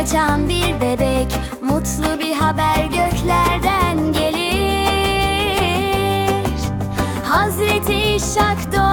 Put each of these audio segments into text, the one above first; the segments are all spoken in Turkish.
kaçan bir bebek Mutlu bir haber göklerden gelir. Hazreti İshak doğar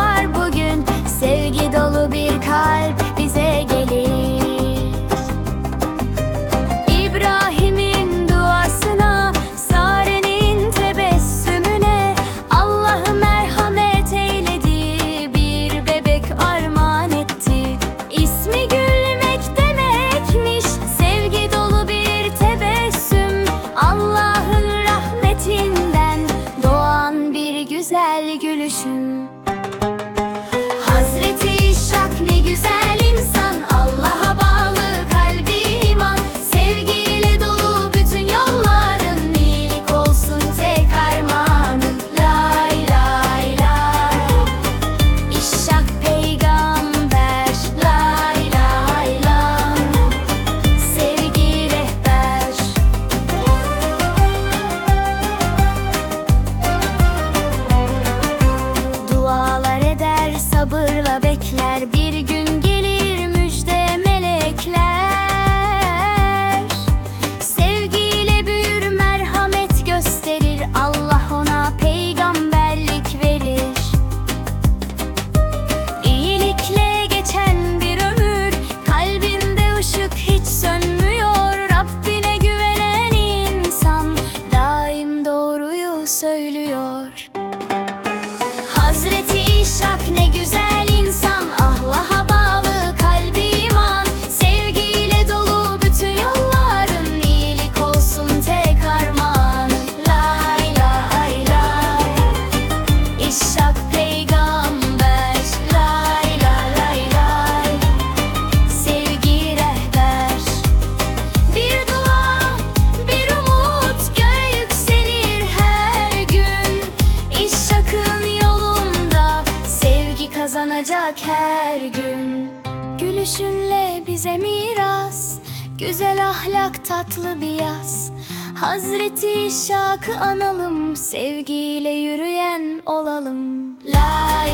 Hazreti İshak ne güzel insan. Allah'a bağlı kalbi iman. Sevgiyle dolu bütün yolların iyilik olsun tek armağan. Lay lay lay. İshak yaşanacak her gün. Gülüşünle bize miras Güzel ahlak tatlı bir yaz Hazreti Şak'ı analım Sevgiyle yürüyen olalım. La